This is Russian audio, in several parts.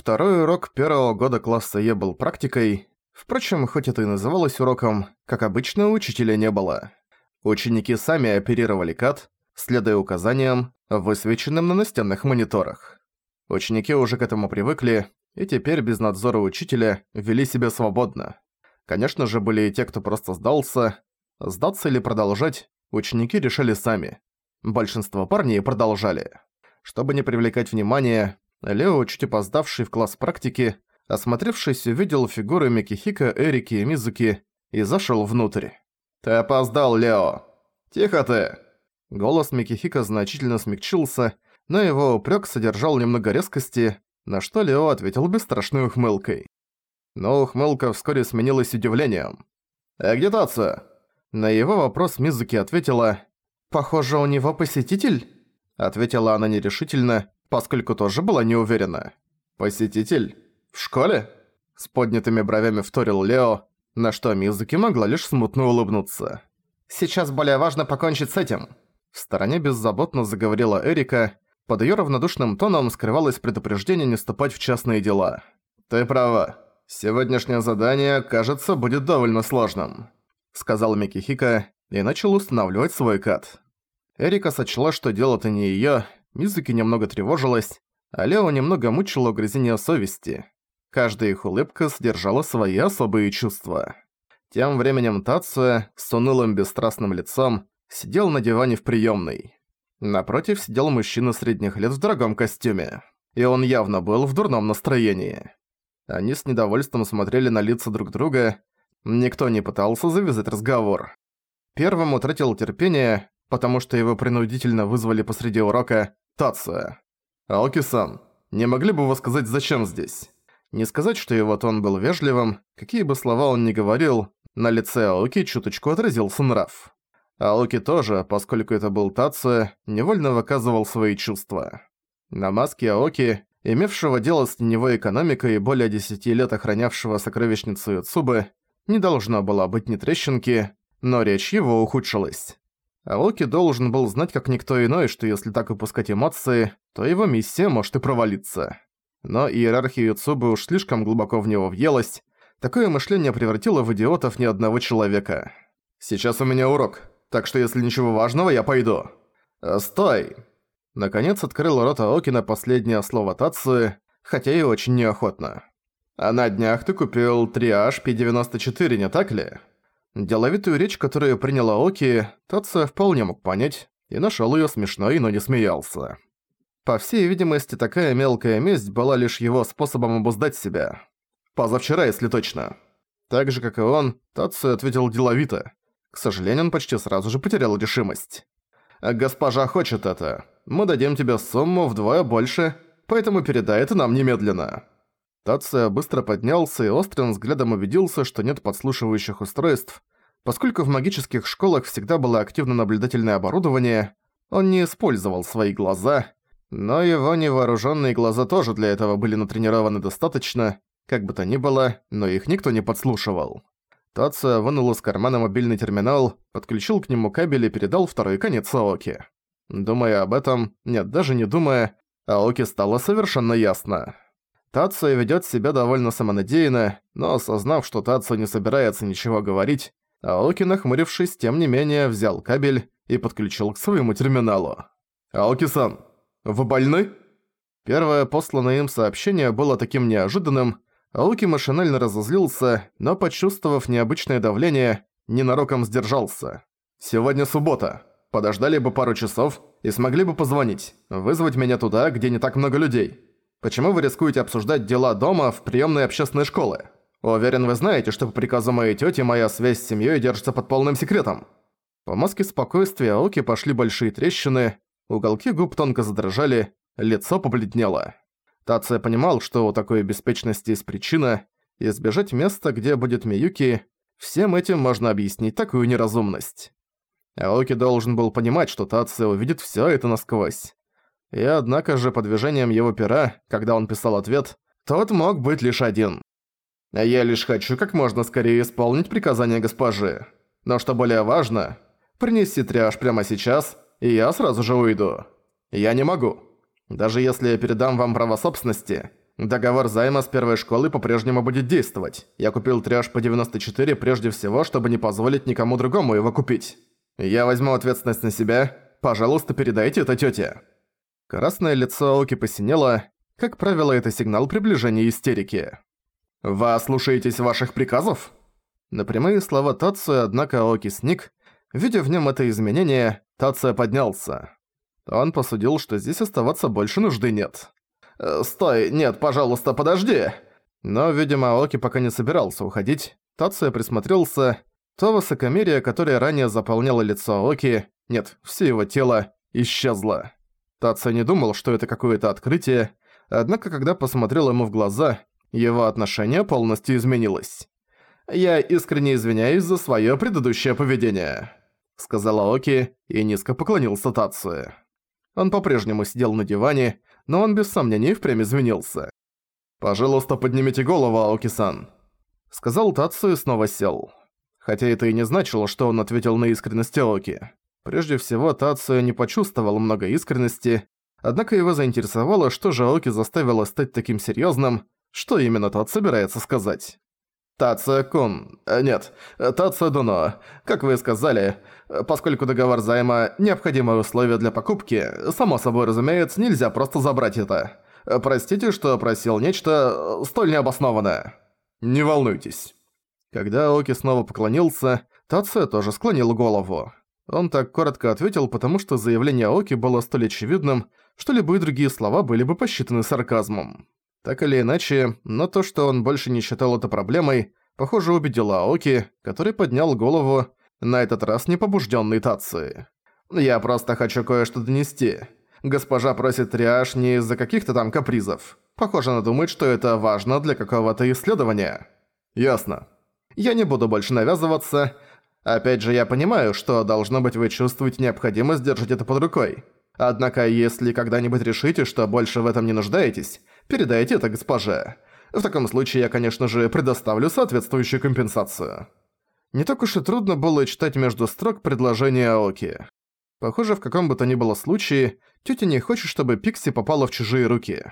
Второй урок первого года класса Е был практикой. Впрочем, хоть это и называлось уроком, как обычно, учителя не было. Ученики сами оперировали кат, следуя указаниям, высвеченным на настенных мониторах. Ученики уже к этому привыкли, и теперь без надзора учителя вели себя свободно. Конечно же, были и те, кто просто сдался. Сдаться или продолжать, ученики решили сами. Большинство парней продолжали. Чтобы не привлекать внимания, Лео, чуть опоздавший в класс практики, осмотревшись, увидел фигуры Микихика, Эрики и Мизуки и зашел внутрь. «Ты опоздал, Лео!» «Тихо ты!» Голос Микихика значительно смягчился, но его упрек содержал немного резкости, на что Лео ответил бесстрашной ухмылкой. Но ухмылка вскоре сменилась удивлением. «А где Тация?» На его вопрос Мизуки ответила «Похоже, у него посетитель?» Ответила она нерешительно, поскольку тоже была не уверена. «Посетитель? В школе?» С поднятыми бровями вторил Лео, на что Мизуки могла лишь смутно улыбнуться. «Сейчас более важно покончить с этим». В стороне беззаботно заговорила Эрика, под её равнодушным тоном скрывалось предупреждение не ступать в частные дела. «Ты права. Сегодняшнее задание, кажется, будет довольно сложным», сказал Микихика и начал устанавливать свой кат. Эрика сочла, что дело-то не её, Мизуки немного тревожилась, а Лео немного мучила угрызение совести. Каждая их улыбка содержала свои особые чувства. Тем временем Тация, с унылым бесстрастным лицом, сидел на диване в приёмной. Напротив сидел мужчина средних лет в дорогом костюме. И он явно был в дурном настроении. Они с недовольством смотрели на лица друг друга. Никто не пытался завязать разговор. Первым утратил терпение, потому что его принудительно вызвали посреди урока Тация. «Аоки-сан, не могли бы вы сказать, зачем здесь?» Не сказать, что его тон был вежливым, какие бы слова он ни говорил, на лице Аоки чуточку отразился нрав. Аоки тоже, поскольку это был Тация, невольно выказывал свои чувства. На маске Аоки, имевшего дело с теневой экономикой и более 10 лет охранявшего сокровищницу Юцубы, не должно было быть ни трещинки, но речь его ухудшилась. Аоки должен был знать как никто иной, что если так выпускать эмоции, то его миссия может и провалиться. Но иерархия Юцубы уж слишком глубоко в него въелась, такое мышление превратило в идиотов ни одного человека. «Сейчас у меня урок, так что если ничего важного, я пойду». «Э, «Стой!» Наконец открыл рот Аоки на последнее слово Тацуи, хотя и очень неохотно. «А на днях ты купил 3H P94, не так ли?» Деловитую речь, которую приняла Оки, Тация вполне мог понять, и нашёл её смешной, но не смеялся. По всей видимости, такая мелкая месть была лишь его способом обуздать себя. Позавчера, если точно. Так же, как и он, Тацию ответил деловито. К сожалению, он почти сразу же потерял решимость. «Госпожа хочет это. Мы дадим тебе сумму вдвое больше, поэтому передай это нам немедленно». Тация быстро поднялся и острым взглядом убедился, что нет подслушивающих устройств. Поскольку в магических школах всегда было активно наблюдательное оборудование, он не использовал свои глаза, но его невооруженные глаза тоже для этого были натренированы достаточно, как бы то ни было, но их никто не подслушивал. Тация вынул из кармана мобильный терминал, подключил к нему кабель и передал второй конец Аоки. Думая об этом, нет, даже не думая, Аоки стало совершенно ясно. Тацио ведёт себя довольно самонадеянно, но осознав, что Тацио не собирается ничего говорить, Аоки, нахмурившись, тем не менее, взял кабель и подключил к своему терминалу. «Аоки-сан, вы больны?» Первое посланное им сообщение было таким неожиданным, Аоки машинально разозлился, но, почувствовав необычное давление, ненароком сдержался. «Сегодня суббота. Подождали бы пару часов и смогли бы позвонить, вызвать меня туда, где не так много людей. Почему вы рискуете обсуждать дела дома в приемной общественной школы? Уверен, вы знаете, что по приказу моей тети моя связь с семьей держится под полным секретом». По маске спокойствия Аоки пошли большие трещины, уголки губ тонко задрожали, лицо побледнело. Тация понимал, что у такой беспечности есть причина, избежать места, где будет Миюки, всем этим можно объяснить такую неразумность. Аоки должен был понимать, что Тация увидит всё это насквозь. И однако же по движениям его пера, когда он писал ответ, тот мог быть лишь один. «Я лишь хочу как можно скорее исполнить приказание госпожи. Но что более важно, принеси тряж прямо сейчас, и я сразу же уйду. Я не могу. Даже если я передам вам право собственности, Договор займа с первой школы по-прежнему будет действовать. Я купил триаж по 94 прежде всего, чтобы не позволить никому другому его купить. Я возьму ответственность на себя. Пожалуйста, передайте это тёте». Красное лицо Оки посинело. Как правило, это сигнал приближения истерики. «Вы слушаетесь ваших приказов?» На прямые слова Тацуя, однако Оки сник. Видя в нем это изменение, Тацуя поднялся. Он посудил, что здесь оставаться больше нужды нет. «Э, «Стой, нет, пожалуйста, подожди!» Но, видимо, Оки пока не собирался уходить. Тацуя присмотрелся. То высокомерие, которое ранее заполняло лицо Оки, нет, все его тело, исчезло. Тацуя не думал, что это какое-то открытие, однако когда посмотрел ему в глаза, его отношение полностью изменилось. «Я искренне извиняюсь за своё предыдущее поведение», — сказала Оки и низко поклонился Тацуе. Он по-прежнему сидел на диване, но он без сомнений впрямь извинился. «Пожалуйста, поднимите голову, Аоки-сан», — сказал Тацу и снова сел. Хотя это и не значило, что он ответил на искренность Аоки. Прежде всего, Тацу не почувствовал много искренности, однако его заинтересовало, что же Аоки заставило стать таким серьёзным, что именно тот собирается сказать. Тация-кун... Э, нет, Тация-дуно. Как вы сказали, поскольку договор займа – необходимое условие для покупки, само собой разумеется, нельзя просто забрать это. Простите, что просил нечто столь необоснованное. Не волнуйтесь. Когда Оки снова поклонился, Тация тоже склонил голову. Он так коротко ответил, потому что заявление Оки было столь очевидным, что любые другие слова были бы посчитаны сарказмом. Так или иначе, но то, что он больше не считал это проблемой, похоже, убедило Аоки, который поднял голову, на этот раз не побужденный Тации. «Я просто хочу кое-что донести. Госпожа просит триаж не из-за каких-то там капризов. Похоже, она думает, что это важно для какого-то исследования». «Ясно. Я не буду больше навязываться. Опять же, я понимаю, что, должно быть, вы чувствуете необходимость держать это под рукой. Однако, если когда-нибудь решите, что больше в этом не нуждаетесь, передайте это госпоже. В таком случае я, конечно же, предоставлю соответствующую компенсацию». Не так уж и трудно было читать между строк предложение Аоки. Похоже, в каком бы то ни было случае, тетя не хочет, чтобы Пикси попала в чужие руки.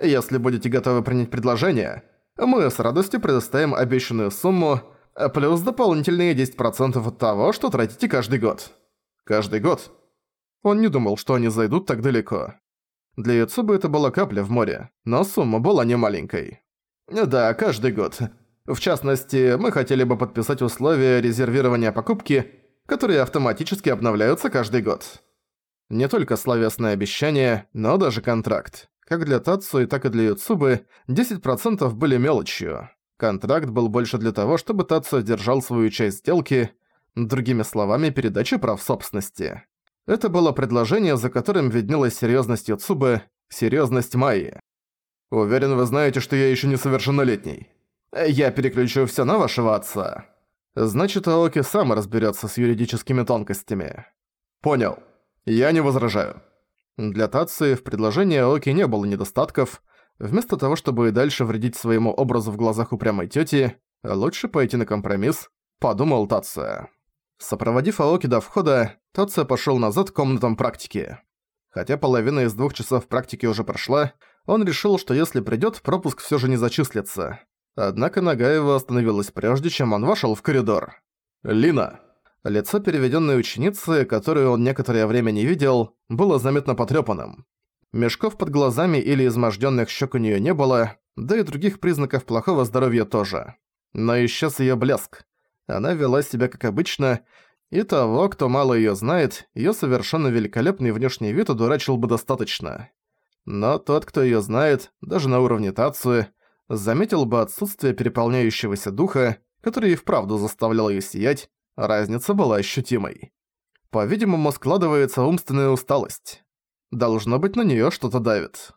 Если будете готовы принять предложение, мы с радостью предоставим обещанную сумму, плюс дополнительные 10% от того, что тратите каждый год. Каждый год? Он не думал, что они зайдут так далеко. Для Юцубы это была капля в море, но сумма была не маленькой. Да, каждый год. В частности, мы хотели бы подписать условия резервирования покупки, которые автоматически обновляются каждый год. Не только словесное обещание, но даже контракт. Как для Тацуи, так и для Юцубы 10% были мелочью. Контракт был больше для того, чтобы Тацу держал свою часть сделки, другими словами, передачи прав собственности. Это было предложение, за которым виднелась серьёзность Юцубы, серьёзность Майи. «Уверен, вы знаете, что я ещё несовершеннолетний. Я переключу всё на вашего отца». Значит, Аоки сам разберётся с юридическими тонкостями. Понял. Я не возражаю. Для Тации в предложении Аоки не было недостатков. Вместо того, чтобы и дальше вредить своему образу в глазах упрямой тёти, лучше пойти на компромисс, подумал Тация. Сопроводив Аоки до входа, Тоция пошёл назад к комнатам практики. Хотя половина из двух часов практики уже прошла, он решил, что если придёт, пропуск всё же не зачислится. Однако нога его остановилась прежде, чем он вошёл в коридор. «Лина!» Лицо переведённой ученицы, которую он некоторое время не видел, было заметно потрёпанным. Мешков под глазами или измождённых щек у неё не было, да и других признаков плохого здоровья тоже. Но исчез её блеск. Она вела себя как обычно, и того, кто мало её знает, её совершенно великолепный внешний вид удурачил бы достаточно. Но тот, кто её знает, даже на уровне Тацуи, заметил бы отсутствие переполняющегося духа, который и вправду заставлял её сиять, разница была ощутимой. По-видимому, складывается умственная усталость. Должно быть, на неё что-то давит.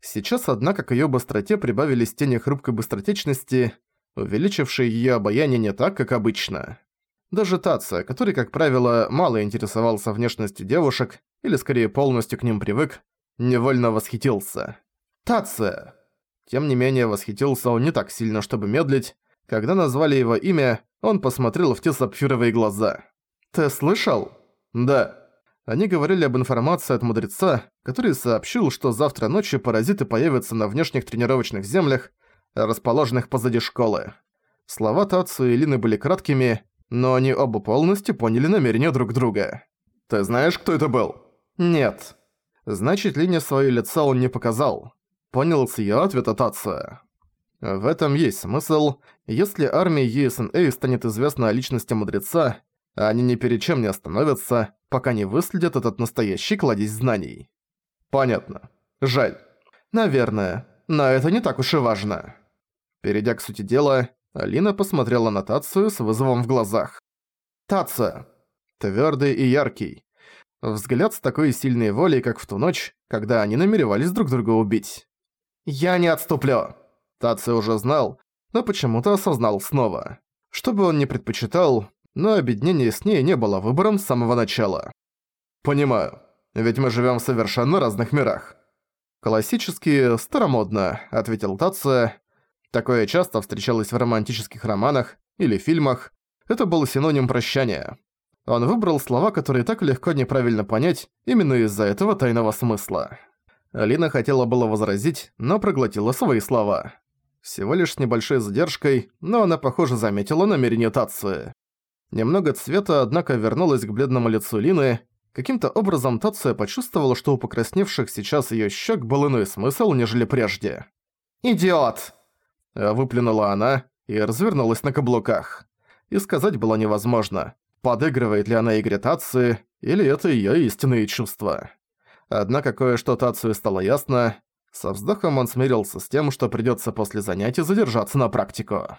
Сейчас, однако, к её быстроте прибавились тени хрупкой быстротечности, увеличившие её обаяние не так, как обычно. Даже Тация, который, как правило, мало интересовался внешностью девушек, или скорее полностью к ним привык, невольно восхитился. Тация! Тем не менее, восхитился он не так сильно, чтобы медлить. Когда назвали его имя, он посмотрел в те сапфировые глаза. «Ты слышал?» «Да». Они говорили об информации от мудреца, который сообщил, что завтра ночью паразиты появятся на внешних тренировочных землях, расположенных позади школы. Слова Тацу и Лины были краткими, но они оба полностью поняли намерения друг друга. «Ты знаешь, кто это был?» «Нет». Значит, Лине своё лицо он не показал. Понял с её ответа Тация. В этом есть смысл. Если армии USNA станет известна о личности мудреца, они ни перед чем не остановятся, пока не выследят этот настоящий кладезь знаний. Понятно. Жаль. Наверное. Но это не так уж и важно. Перейдя к сути дела, Алина посмотрела на Тацию с вызовом в глазах. Тация. Твёрдый и яркий. Взгляд с такой сильной волей, как в ту ночь, когда они намеревались друг друга убить. «Я не отступлю!» Тация уже знал, но почему-то осознал снова. Что бы он ни предпочитал, но объединение с ней не было выбором с самого начала. «Понимаю, ведь мы живем в совершенно разных мирах». «Классически, старомодно», — ответил Тация. Такое часто встречалось в романтических романах или фильмах. Это был синоним прощания. Он выбрал слова, которые так легко неправильно понять, именно из-за этого тайного смысла. Алина хотела было возразить, но проглотила свои слова. Всего лишь с небольшой задержкой, но она, похоже, заметила намерение Тации. Немного цвета, однако, вернулось к бледному лицу Лины. Каким-то образом Тация почувствовала, что у покрасневших сейчас её щек был иной смысл, нежели прежде. «Идиот!» Выплюнула она и развернулась на каблуках. И сказать было невозможно, подыгрывает ли она игре Тации, или это её истинные чувства. Однако кое-что Тацию стало ясно. Со вздохом он смирился с тем, что придётся после занятий задержаться на практику.